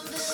something